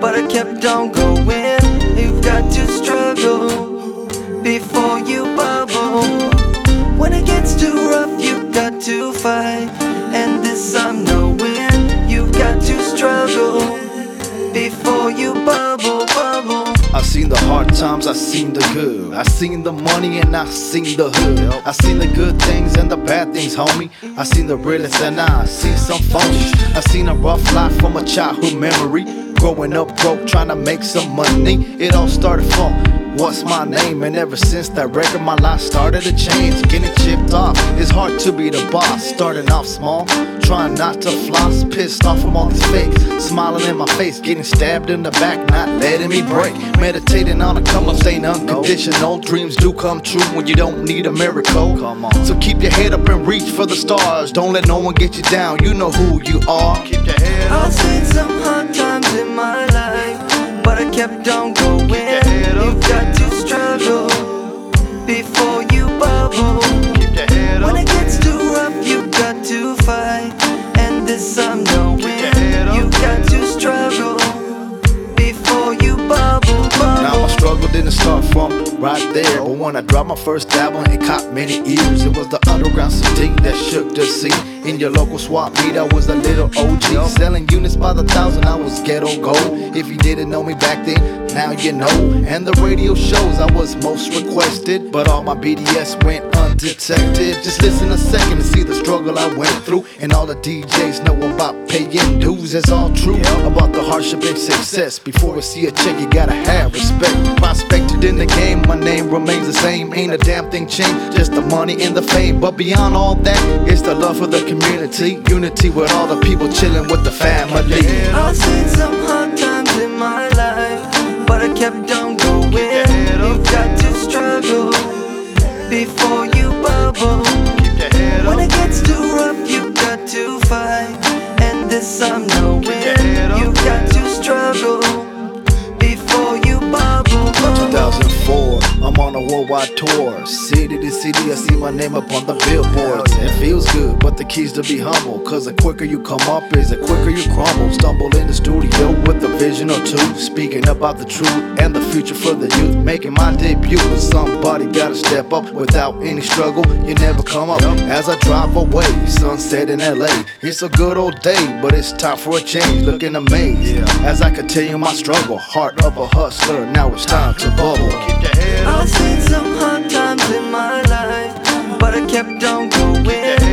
but I kept on going. You've got to struggle before you bubble. When it gets too rough, you've got to fight. And this I'm knowing. You've got to struggle before you bubble, bubble. I seen the hard times, I've seen the good. I've seen the money and I've seen the hood. I've seen the good things and the bad things, homie. I've seen the realest and I've seen some phonies. I've seen a rough life from a childhood memory. Growing up broke, trying to make some money. It all started from What's my name? And ever since that record, my life started to change. Getting chipped off, it's hard to be the boss. Starting off small, trying not to floss. Pissed off from all these fakes, smiling in my face. Getting stabbed in the back, not letting me break. Meditating on a come up, staying unconditional. Dreams do come true when you don't need a miracle. Come on. So keep your head up and reach for the stars. Don't let no one get you down. You know who you are. Keep your head I've up. Hard times in my life, but I kept on going. You've got to struggle before you bubble. Keep your head When it gets too rough, you've got to fight. And this I'm knowing. your head up. You've got to struggle before you bubble, Now my struggle didn't start from right there. But when I dropped my first album, it caught many ears. It was the underground CD that shook the scene. In your local swap meet, I was a little OG. Selling units by ghetto gold. If you didn't know me back then, now you know. And the radio shows I was most requested. But all my BDS went undetected. Just listen a second to see the struggle I went through. And all the DJs know about paying dues. That's all true about the hardship and success. Before we see a check, you gotta have respect. Prospected in the game, my name remains the same. Ain't a damn thing changed, just the money and the fame. But beyond all that, it's the love for the community. Unity with all the people chilling with the family. I've seen some hard times in my life, but I kept on going. You've got to struggle before you bubble. Keep your head When it gets too rough, you've got to fight. And this I'm knowing. You've got to struggle worldwide tour. City to city, I see my name up on the billboards. It feels good, but the key's to be humble. Cause the quicker you come up is the quicker you crumble. Stumble in the studio with a vision or two. Speaking about the truth and the future for the youth. Making my debut, but somebody gotta step up. Without any struggle, you never come up. As I drive away, sunset in LA. It's a good old day, but it's time for a change. Looking amazed as I continue my struggle. Heart of a hustler, now it's time to bubble. Keep your head up. In my life, but I kept on going.